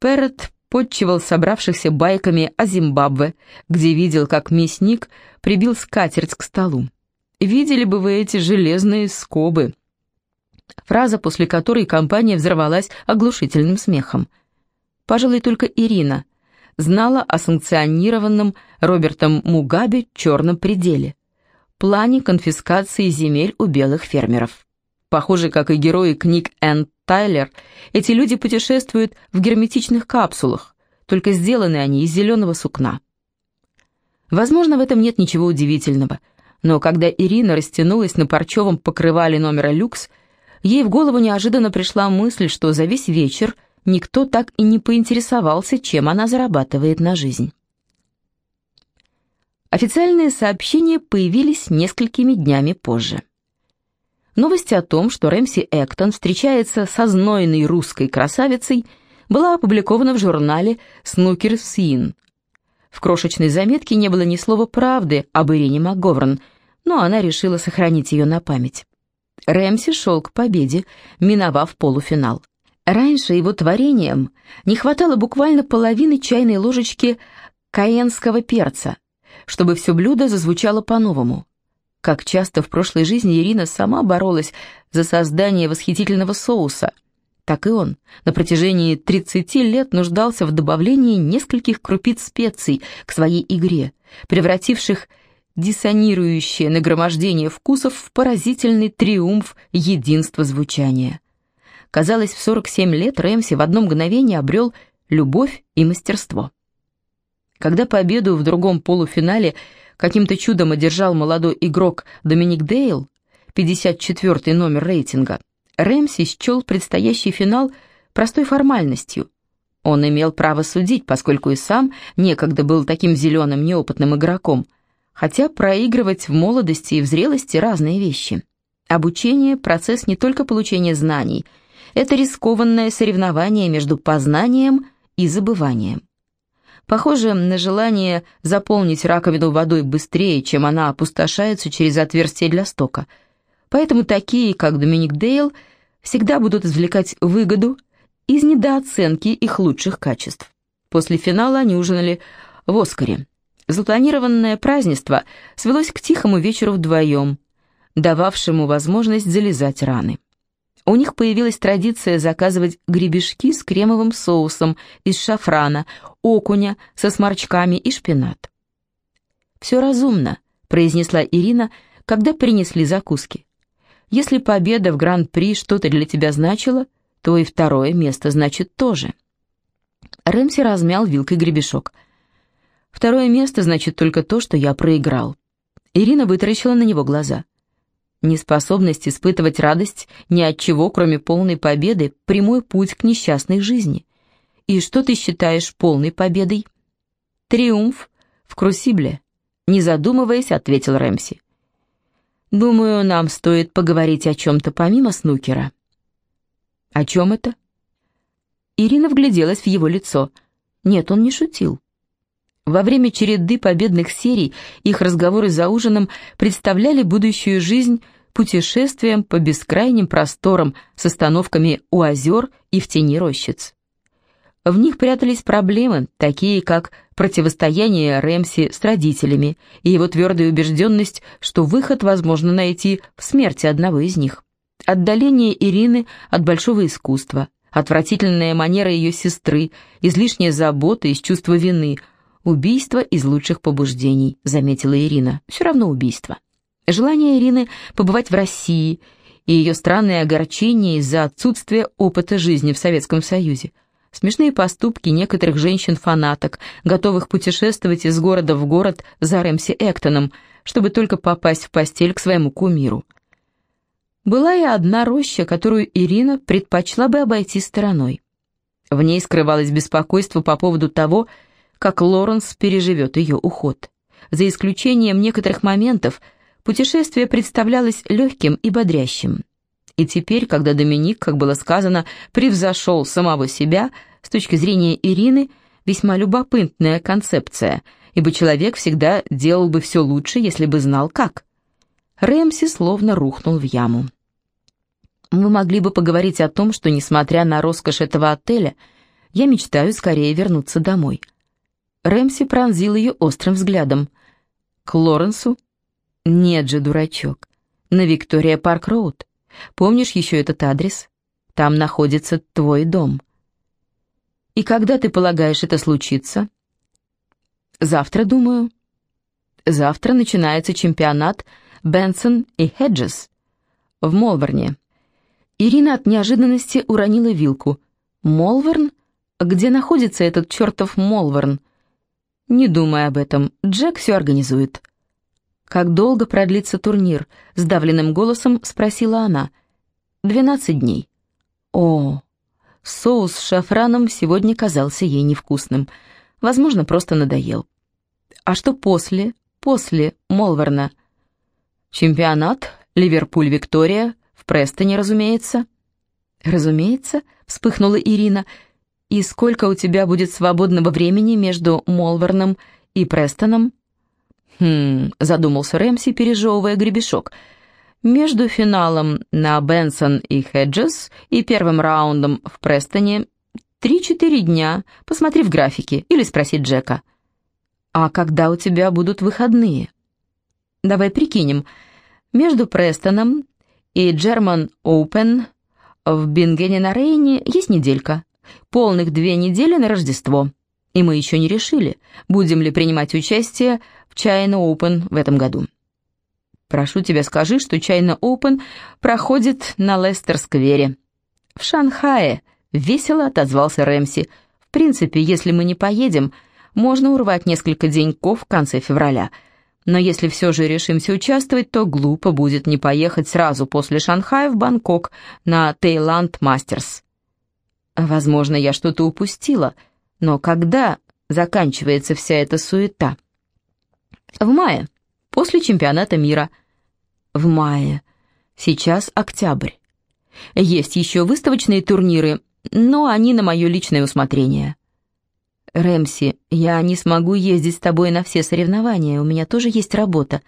Перрет подчивал собравшихся байками о Зимбабве, где видел, как мясник прибил скатерть к столу. «Видели бы вы эти железные скобы!» Фраза, после которой компания взорвалась оглушительным смехом. Пожалуй, только Ирина знала о санкционированном Робертом Мугабе черном пределе, плане конфискации земель у белых фермеров. Похоже, как и герои книг Энн Тайлер, эти люди путешествуют в герметичных капсулах, только сделаны они из зеленого сукна. Возможно, в этом нет ничего удивительного, но когда Ирина растянулась на парчевом покрывале номера люкс, ей в голову неожиданно пришла мысль, что за весь вечер никто так и не поинтересовался, чем она зарабатывает на жизнь. Официальные сообщения появились несколькими днями позже. Новость о том, что Рэмси Эктон встречается со знойной русской красавицей, была опубликована в журнале «Снукер Син». В крошечной заметке не было ни слова правды об Ирине МакГоверн, но она решила сохранить ее на память. Рэмси шел к победе, миновав полуфинал. Раньше его творением не хватало буквально половины чайной ложечки каенского перца, чтобы все блюдо зазвучало по-новому. Как часто в прошлой жизни Ирина сама боролась за создание восхитительного соуса, так и он на протяжении 30 лет нуждался в добавлении нескольких крупиц специй к своей игре, превративших диссонирующее нагромождение вкусов в поразительный триумф единства звучания. Казалось, в 47 лет Рэмси в одно мгновение обрел любовь и мастерство. Когда победу в другом полуфинале каким-то чудом одержал молодой игрок Доминик Дейл, 54 номер рейтинга, Рэмси счел предстоящий финал простой формальностью. Он имел право судить, поскольку и сам некогда был таким зеленым неопытным игроком, хотя проигрывать в молодости и в зрелости разные вещи. Обучение – процесс не только получения знаний, это рискованное соревнование между познанием и забыванием. Похоже на желание заполнить раковину водой быстрее, чем она опустошается через отверстие для стока. Поэтому такие, как Доминик Дейл, всегда будут извлекать выгоду из недооценки их лучших качеств. После финала они ужинали в Оскаре. Запланированное празднество свелось к тихому вечеру вдвоем, дававшему возможность залезать раны. У них появилась традиция заказывать гребешки с кремовым соусом из шафрана, окуня со сморчками и шпинат. «Все разумно», — произнесла Ирина, когда принесли закуски. «Если победа в Гран-при что-то для тебя значила, то и второе место значит тоже». Рэмси размял вилкой гребешок. «Второе место значит только то, что я проиграл». Ирина вытаращила на него глаза. Неспособность испытывать радость ни от чего, кроме полной победы, прямой путь к несчастной жизни. И что ты считаешь полной победой? Триумф в Крусибле, не задумываясь, ответил Рэмси. Думаю, нам стоит поговорить о чем-то помимо снукера. О чем это? Ирина вгляделась в его лицо. Нет, он не шутил. Во время череды победных серий их разговоры за ужином представляли будущую жизнь путешествием по бескрайним просторам с остановками у озер и в тени рощиц. В них прятались проблемы, такие как противостояние Рэмси с родителями и его твердая убежденность, что выход возможно найти в смерти одного из них. Отдаление Ирины от большого искусства, отвратительная манера ее сестры, излишняя забота из чувства вины – «Убийство из лучших побуждений», — заметила Ирина. «Все равно убийство». Желание Ирины побывать в России и ее странное огорчение из-за отсутствия опыта жизни в Советском Союзе. Смешные поступки некоторых женщин-фанаток, готовых путешествовать из города в город за Рэмси Эктоном, чтобы только попасть в постель к своему кумиру. Была и одна роща, которую Ирина предпочла бы обойти стороной. В ней скрывалось беспокойство по поводу того, как Лоренс переживет ее уход. За исключением некоторых моментов, путешествие представлялось легким и бодрящим. И теперь, когда Доминик, как было сказано, превзошел самого себя, с точки зрения Ирины, весьма любопытная концепция, ибо человек всегда делал бы все лучше, если бы знал как. Рэмси словно рухнул в яму. Мы могли бы поговорить о том, что, несмотря на роскошь этого отеля, Я мечтаю скорее вернуться домой». Рэмси пронзил ее острым взглядом. «К Лоренсу?» «Нет же, дурачок. На Виктория Парк Роуд. Помнишь еще этот адрес? Там находится твой дом». «И когда ты полагаешь это случится?» «Завтра, думаю». «Завтра начинается чемпионат Бенсон и Хеджес в Молборне». Ирина от неожиданности уронила вилку. «Молворн? Где находится этот чертов Молворн?» «Не думай об этом, Джек все организует». «Как долго продлится турнир?» — сдавленным голосом спросила она. «Двенадцать дней». «О, соус с шафраном сегодня казался ей невкусным. Возможно, просто надоел. А что после, после Молверна?» «Чемпионат, Ливерпуль-Виктория, в Престоне, разумеется». «Разумеется», — вспыхнула Ирина, — «И сколько у тебя будет свободного времени между Молверном и Престоном?» «Хм...» — задумался Рэмси, пережевывая гребешок. «Между финалом на Бенсон и Хеджес и первым раундом в Престоне три-четыре дня. Посмотри в графике или спроси Джека». «А когда у тебя будут выходные?» «Давай прикинем. Между Престоном и Джерман Оупен в Бингене на Рейне есть неделька. Полных две недели на Рождество. И мы еще не решили, будем ли принимать участие в China Open в этом году. Прошу тебя, скажи, что China Open проходит на Лестер-сквере. В Шанхае, весело отозвался Рэмси. В принципе, если мы не поедем, можно урвать несколько деньков в конце февраля. Но если все же решимся участвовать, то глупо будет не поехать сразу после Шанхая в Бангкок на Таиланд Мастерс. Возможно, я что-то упустила, но когда заканчивается вся эта суета? В мае, после чемпионата мира. В мае. Сейчас октябрь. Есть еще выставочные турниры, но они на мое личное усмотрение. Рэмси, я не смогу ездить с тобой на все соревнования, у меня тоже есть работа.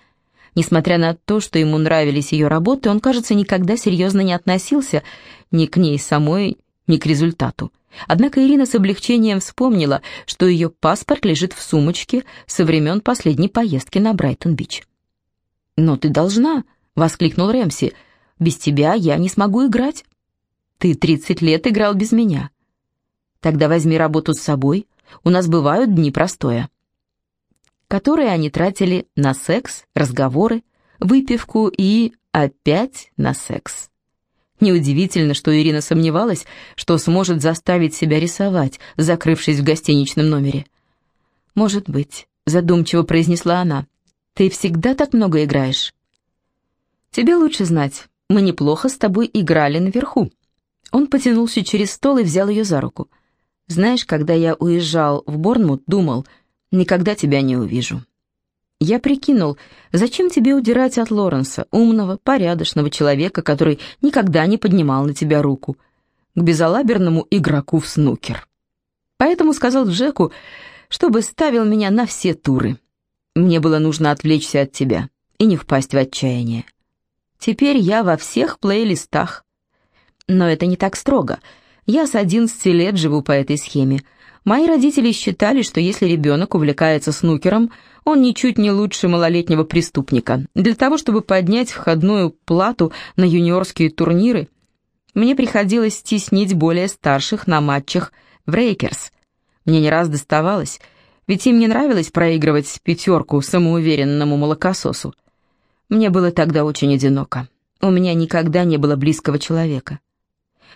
Несмотря на то, что ему нравились ее работы, он, кажется, никогда серьезно не относился ни к ней самой, ни к результату. Однако Ирина с облегчением вспомнила, что ее паспорт лежит в сумочке со времен последней поездки на Брайтон-Бич. «Но ты должна!» — воскликнул Рэмси. «Без тебя я не смогу играть. Ты тридцать лет играл без меня. Тогда возьми работу с собой, у нас бывают дни простоя» которые они тратили на секс, разговоры, выпивку и опять на секс. Неудивительно, что Ирина сомневалась, что сможет заставить себя рисовать, закрывшись в гостиничном номере. «Может быть», — задумчиво произнесла она, — «ты всегда так много играешь?» «Тебе лучше знать, мы неплохо с тобой играли наверху». Он потянулся через стол и взял ее за руку. «Знаешь, когда я уезжал в Борнмут, думал, никогда тебя не увижу». Я прикинул, зачем тебе удирать от Лоренса, умного, порядочного человека, который никогда не поднимал на тебя руку, к безалаберному игроку в снукер. Поэтому сказал Джеку, чтобы ставил меня на все туры. Мне было нужно отвлечься от тебя и не впасть в отчаяние. Теперь я во всех плейлистах. Но это не так строго. Я с 11 лет живу по этой схеме. Мои родители считали, что если ребенок увлекается снукером – он ничуть не лучше малолетнего преступника. Для того, чтобы поднять входную плату на юниорские турниры, мне приходилось стеснить более старших на матчах в Рейкерс. Мне не раз доставалось, ведь им не нравилось проигрывать пятерку самоуверенному молокососу. Мне было тогда очень одиноко. У меня никогда не было близкого человека.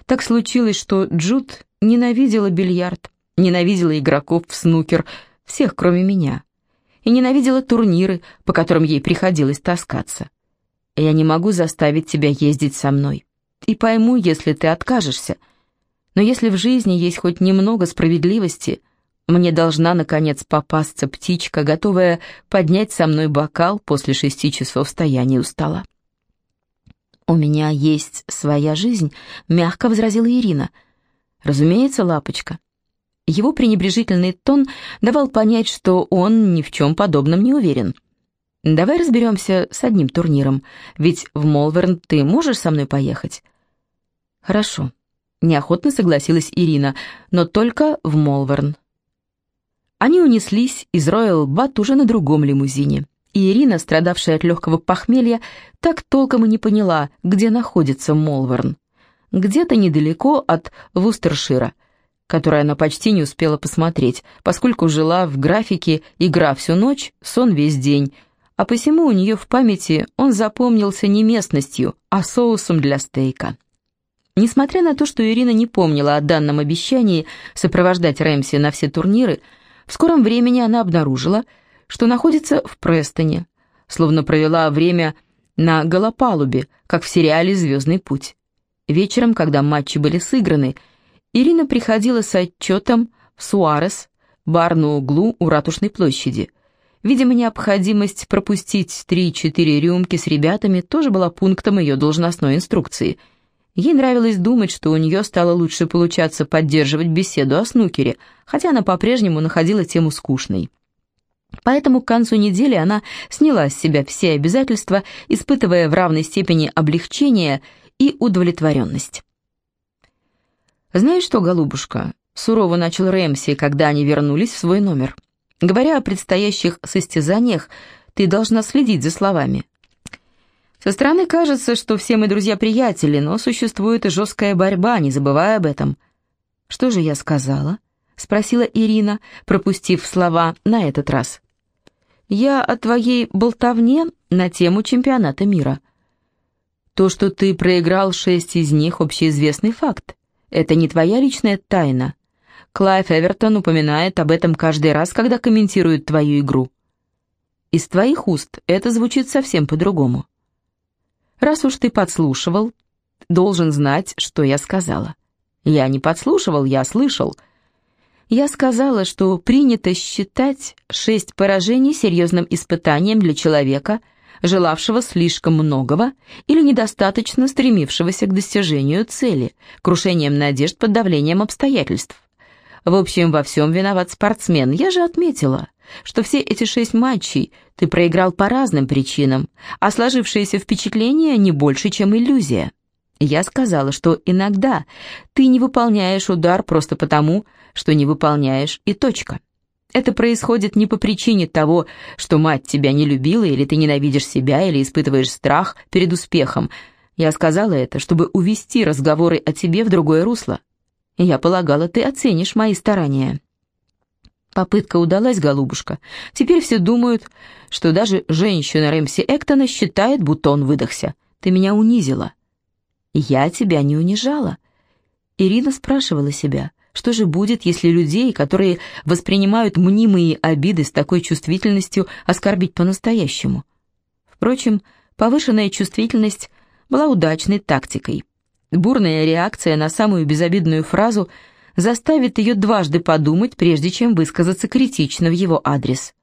Так случилось, что Джуд ненавидела бильярд, ненавидела игроков в снукер, всех, кроме меня и ненавидела турниры, по которым ей приходилось таскаться. Я не могу заставить тебя ездить со мной. И пойму, если ты откажешься. Но если в жизни есть хоть немного справедливости, мне должна, наконец, попасться птичка, готовая поднять со мной бокал после шести часов стояния у стола. «У меня есть своя жизнь», — мягко возразила Ирина. «Разумеется, лапочка. Его пренебрежительный тон давал понять, что он ни в чем подобном не уверен. «Давай разберемся с одним турниром, ведь в Молверн ты можешь со мной поехать?» «Хорошо. Неохотно согласилась Ирина, но только в Молверн. Они унеслись из Роyal Бат уже на другом лимузине. И Ирина, страдавшая от легкого похмелья, так толком и не поняла, где находится Молверн. Где-то недалеко от Вустершира, который она почти не успела посмотреть, поскольку жила в графике «игра всю ночь, сон весь день», а посему у нее в памяти он запомнился не местностью, а соусом для стейка. Несмотря на то, что Ирина не помнила о данном обещании сопровождать Рэмси на все турниры, в скором времени она обнаружила, что находится в Престоне, словно провела время на Голопалубе, как в сериале «Звездный путь». Вечером, когда матчи были сыграны, Ирина приходила с отчетом в Суарес, бар на углу у Ратушной площади. Видимо, необходимость пропустить 3-4 рюмки с ребятами тоже была пунктом ее должностной инструкции – Ей нравилось думать, что у нее стало лучше получаться поддерживать беседу о снукере, хотя она по-прежнему находила тему скучной. Поэтому к концу недели она сняла с себя все обязательства, испытывая в равной степени облегчение и удовлетворенность. «Знаешь что, голубушка?» — сурово начал Рэмси, когда они вернулись в свой номер. «Говоря о предстоящих состязаниях, ты должна следить за словами. Со стороны кажется, что все мы друзья-приятели, но существует и жесткая борьба, не забывая об этом. «Что же я сказала?» — спросила Ирина, пропустив слова на этот раз. «Я о твоей болтовне на тему чемпионата мира. То, что ты проиграл шесть из них, общеизвестный факт. Это не твоя личная тайна. Клайв Эвертон упоминает об этом каждый раз, когда комментирует твою игру. Из твоих уст это звучит совсем по-другому. Раз уж ты подслушивал, должен знать, что я сказала. Я не подслушивал, я слышал. Я сказала, что принято считать шесть поражений серьезным испытанием для человека, желавшего слишком многого или недостаточно стремившегося к достижению цели, крушением надежд под давлением обстоятельств. В общем, во всем виноват спортсмен. Я же отметила, что все эти шесть матчей ты проиграл по разным причинам, а сложившееся впечатление не больше, чем иллюзия. Я сказала, что иногда ты не выполняешь удар просто потому, что не выполняешь и точка. Это происходит не по причине того, что мать тебя не любила, или ты ненавидишь себя, или испытываешь страх перед успехом. Я сказала это, чтобы увести разговоры о тебе в другое русло. Я полагала, ты оценишь мои старания. Попытка удалась, голубушка. Теперь все думают, что даже женщина Рэмси Эктона считает, будто он выдохся. Ты меня унизила. Я тебя не унижала. Ирина спрашивала себя, что же будет, если людей, которые воспринимают мнимые обиды с такой чувствительностью, оскорбить по-настоящему? Впрочем, повышенная чувствительность была удачной тактикой. Бурная реакция на самую безобидную фразу – заставит ее дважды подумать, прежде чем высказаться критично в его адрес.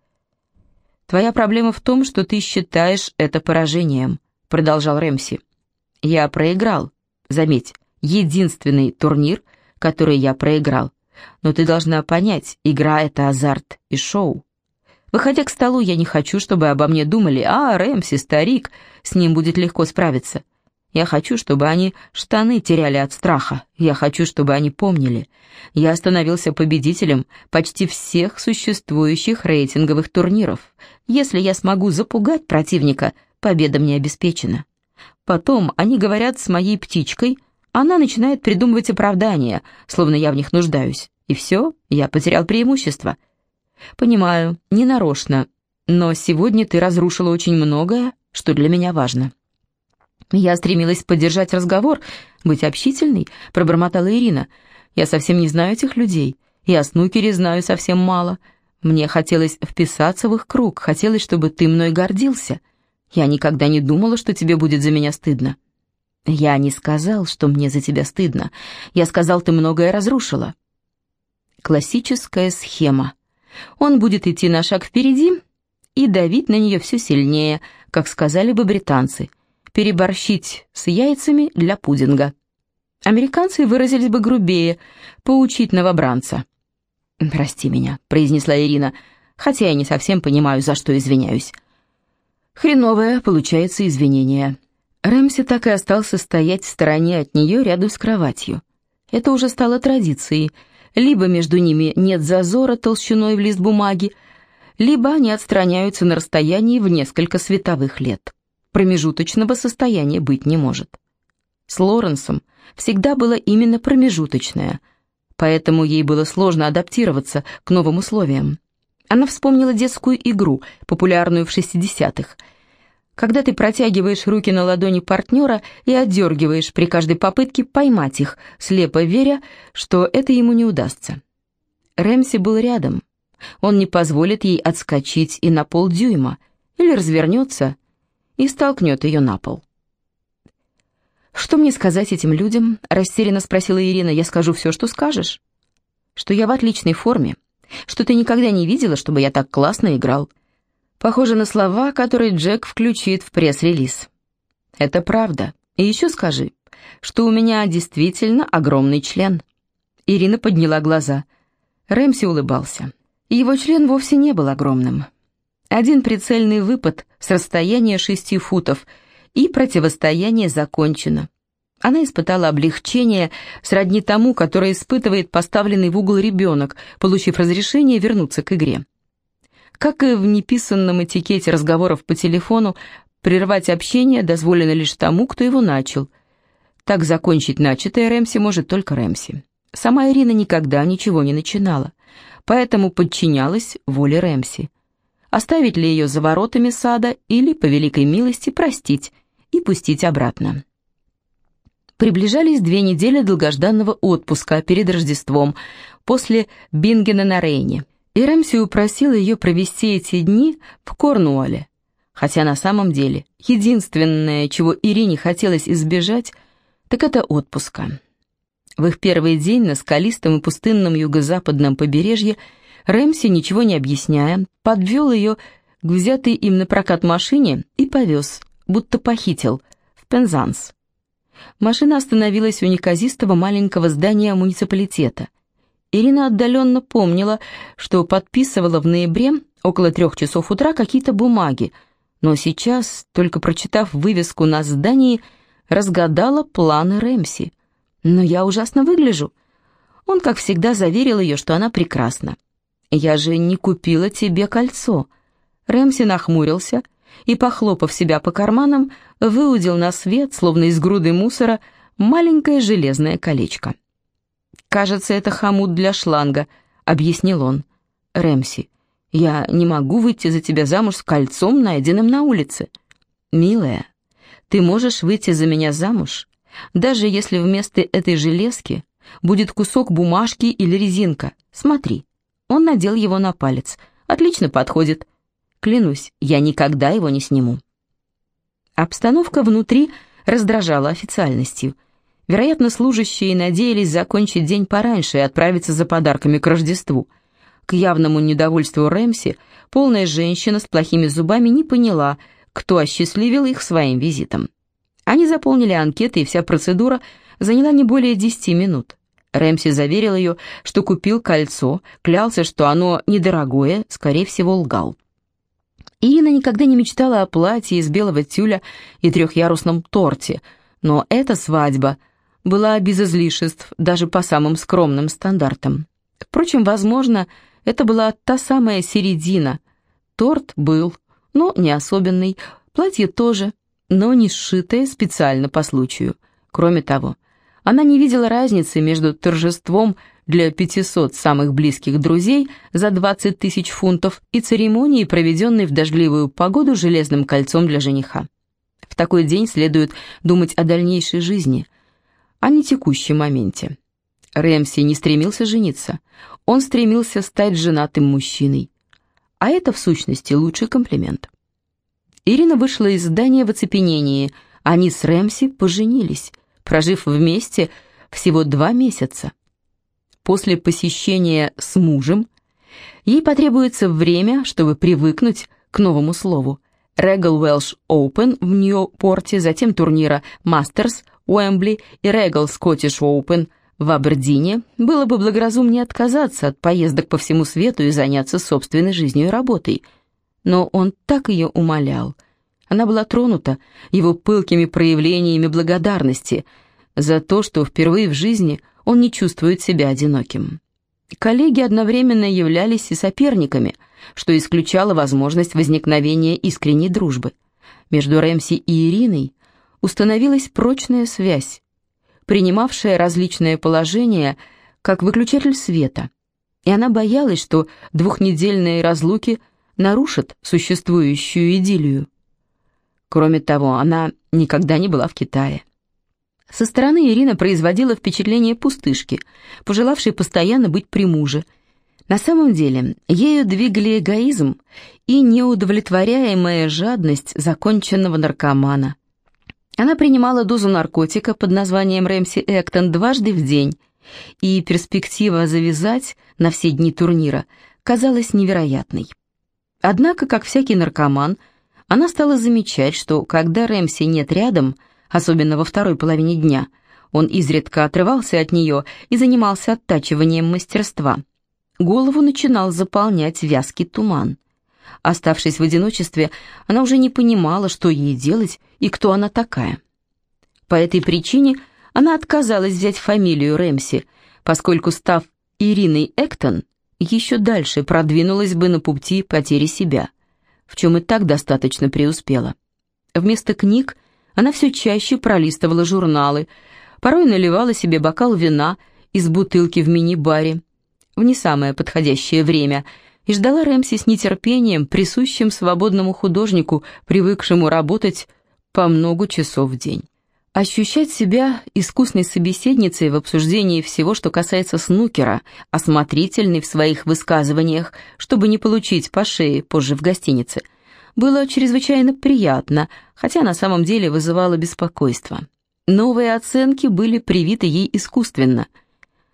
«Твоя проблема в том, что ты считаешь это поражением», — продолжал Рэмси. «Я проиграл. Заметь, единственный турнир, который я проиграл. Но ты должна понять, игра — это азарт и шоу. Выходя к столу, я не хочу, чтобы обо мне думали, а, Рэмси, старик, с ним будет легко справиться. Я хочу, чтобы они штаны теряли от страха. Я хочу, чтобы они помнили. Я становился победителем почти всех существующих рейтинговых турниров. Если я смогу запугать противника, победа мне обеспечена. Потом они говорят с моей птичкой, она начинает придумывать оправдания, словно я в них нуждаюсь. И все, я потерял преимущество. Понимаю, не нарочно, но сегодня ты разрушила очень многое, что для меня важно. «Я стремилась поддержать разговор, быть общительной», — пробормотала Ирина. «Я совсем не знаю этих людей. И о снукере знаю совсем мало. Мне хотелось вписаться в их круг, хотелось, чтобы ты мной гордился. Я никогда не думала, что тебе будет за меня стыдно». «Я не сказал, что мне за тебя стыдно. Я сказал, ты многое разрушила». Классическая схема. Он будет идти на шаг впереди и давить на нее все сильнее, как сказали бы британцы — переборщить с яйцами для пудинга. Американцы выразились бы грубее, поучить новобранца. «Прости меня», — произнесла Ирина, хотя я не совсем понимаю, за что извиняюсь. Хреновое получается извинение. Рэмси так и остался стоять в стороне от нее рядом с кроватью. Это уже стало традицией. Либо между ними нет зазора толщиной в лист бумаги, либо они отстраняются на расстоянии в несколько световых лет. Промежуточного состояния быть не может. С Лоренсом всегда было именно промежуточное, поэтому ей было сложно адаптироваться к новым условиям. Она вспомнила детскую игру, популярную в 60-х, когда ты протягиваешь руки на ладони партнера и отдергиваешь при каждой попытке поймать их, слепо веря, что это ему не удастся. Рэмси был рядом. Он не позволит ей отскочить и на полдюйма, или развернется и столкнет ее на пол. «Что мне сказать этим людям?» – растерянно спросила Ирина. «Я скажу все, что скажешь. Что я в отличной форме, что ты никогда не видела, чтобы я так классно играл. Похоже на слова, которые Джек включит в пресс-релиз. Это правда. И еще скажи, что у меня действительно огромный член. Ирина подняла глаза. Рэмси улыбался. Его член вовсе не был огромным. Один прицельный выпад с расстояния шести футов, и противостояние закончено. Она испытала облегчение, сродни тому, которое испытывает поставленный в угол ребенок, получив разрешение вернуться к игре. Как и в неписанном этикете разговоров по телефону, прервать общение дозволено лишь тому, кто его начал. Так закончить начатое Рэмси может только Рэмси. Сама Ирина никогда ничего не начинала, поэтому подчинялась воле Рэмси. Оставить ли ее за воротами сада или, по великой милости, простить и пустить обратно. Приближались две недели долгожданного отпуска перед Рождеством после Бингена на Рейне, и Рэмси упросила ее провести эти дни в Корнуолле, хотя на самом деле единственное, чего Ирине хотелось избежать, так это отпуска. В их первый день на скалистом и пустынном юго-западном побережье Рэмси, ничего не объясняя, подвел ее к взятой им на прокат машине и повез, будто похитил, в Пензанс. Машина остановилась у неказистого маленького здания муниципалитета. Ирина отдаленно помнила, что подписывала в ноябре около трех часов утра какие-то бумаги, но сейчас, только прочитав вывеску на здании, разгадала планы Рэмси. «Но я ужасно выгляжу». Он, как всегда, заверил ее, что она прекрасна. «Я же не купила тебе кольцо». Рэмси нахмурился и, похлопав себя по карманам, выудил на свет, словно из груды мусора, маленькое железное колечко. «Кажется, это хомут для шланга», — объяснил он. «Рэмси, я не могу выйти за тебя замуж с кольцом, найденным на улице». «Милая, ты можешь выйти за меня замуж, даже если вместо этой железки будет кусок бумажки или резинка. Смотри». Он надел его на палец. «Отлично подходит. Клянусь, я никогда его не сниму. Обстановка внутри раздражала официальностью. Вероятно, служащие надеялись закончить день пораньше и отправиться за подарками к Рождеству. К явному недовольству Рэмси полная женщина с плохими зубами не поняла, кто осчастливил их своим визитом. Они заполнили анкеты, и вся процедура заняла не более десяти минут. Рэмси заверил ее, что купил кольцо, клялся, что оно недорогое, скорее всего, лгал. Ирина никогда не мечтала о платье из белого тюля и трехъярусном торте, но эта свадьба была без излишеств даже по самым скромным стандартам. Впрочем, возможно, это была та самая середина. Торт был, но не особенный, платье тоже, но не сшитое специально по случаю. Кроме того, она не видела разницы между торжеством для 500 самых близких друзей за 20 тысяч фунтов и церемонией, проведенной в дождливую погоду железным кольцом для жениха. В такой день следует думать о дальнейшей жизни, а не текущем моменте. Рэмси не стремился жениться, он стремился стать женатым мужчиной. А это, в сущности, лучший комплимент. Ирина вышла из здания в оцепенении, они с Рэмси поженились, прожив вместе всего два месяца после посещения с мужем, ей потребуется время, чтобы привыкнуть к новому слову. Regal Welsh Open в Нью-Порте, затем турнира Masters, Уэмбли и Regal Scottish Open в Абердине, было бы благоразумнее отказаться от поездок по всему свету и заняться собственной жизнью и работой. Но он так ее умолял. Она была тронута его пылкими проявлениями благодарности за то, что впервые в жизни – он не чувствует себя одиноким. Коллеги одновременно являлись и соперниками, что исключало возможность возникновения искренней дружбы. Между Рэмси и Ириной установилась прочная связь, принимавшая различные положения, как выключатель света, и она боялась, что двухнедельные разлуки нарушат существующую идиллию. Кроме того, она никогда не была в Китае. Со стороны Ирина производила впечатление пустышки, пожелавшей постоянно быть при муже. На самом деле, ею двигали эгоизм и неудовлетворяемая жадность законченного наркомана. Она принимала дозу наркотика под названием Рэмси Эктон дважды в день, и перспектива завязать на все дни турнира казалась невероятной. Однако, как всякий наркоман, она стала замечать, что когда Рэмси нет рядом – особенно во второй половине дня. Он изредка отрывался от нее и занимался оттачиванием мастерства. Голову начинал заполнять вязкий туман. Оставшись в одиночестве, она уже не понимала, что ей делать и кто она такая. По этой причине она отказалась взять фамилию Рэмси, поскольку, став Ириной Эктон, еще дальше продвинулась бы на пути потери себя, в чем и так достаточно преуспела. Вместо книг она все чаще пролистывала журналы, порой наливала себе бокал вина из бутылки в мини-баре в не самое подходящее время и ждала Рэмси с нетерпением, присущим свободному художнику, привыкшему работать по много часов в день. Ощущать себя искусной собеседницей в обсуждении всего, что касается снукера, осмотрительной в своих высказываниях, чтобы не получить по шее позже в гостинице – было чрезвычайно приятно, хотя на самом деле вызывало беспокойство. Новые оценки были привиты ей искусственно.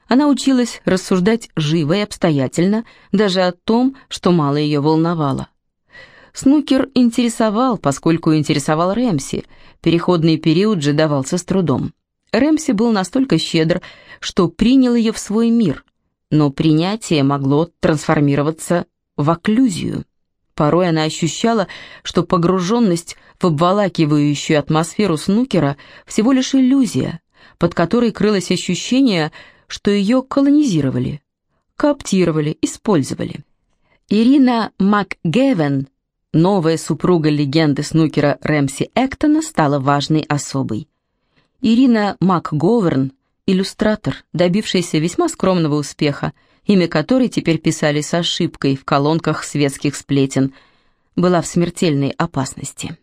Она училась рассуждать живо и обстоятельно, даже о том, что мало ее волновало. Снукер интересовал, поскольку интересовал Рэмси, переходный период же давался с трудом. Рэмси был настолько щедр, что принял ее в свой мир, но принятие могло трансформироваться в окклюзию. Порой она ощущала, что погруженность в обволакивающую атмосферу снукера всего лишь иллюзия, под которой крылось ощущение, что ее колонизировали, кооптировали, использовали. Ирина МакГевен, новая супруга легенды снукера Рэмси Эктона, стала важной особой. Ирина МакГоверн, иллюстратор, добившийся весьма скромного успеха, имя которой теперь писали с ошибкой в колонках светских сплетен, была в смертельной опасности.